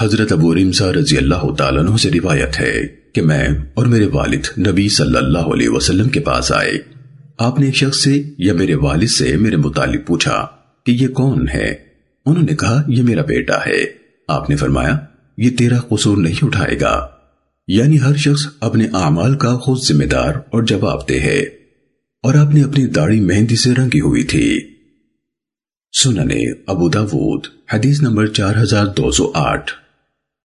حضرت ابو رمزہ رضی اللہ تعالیٰ عنہ سے روایت ہے کہ میں اور میرے والد نبی صلی اللہ علیہ وسلم کے پاس آئے۔ آپ نے ایک شخص سے یا میرے والد سے میرے متعلق پوچھا کہ یہ کون ہے؟ انہوں نے کہا، یہ میرا بیٹا ہے۔ آپ نے فرمایا، یہ تیرا قصور نہیں اٹھائے گا۔ یعنی ہر شخص اپنے اعمال کا خود ذمہ دار اور جواب دہ ہے۔ اور آپ نے اپنی داڑھی مہندی سے رنگی ہوئی تھی۔ سننے ابو داود، حدیث نمبر چار ہزار دو سو آٹھ۔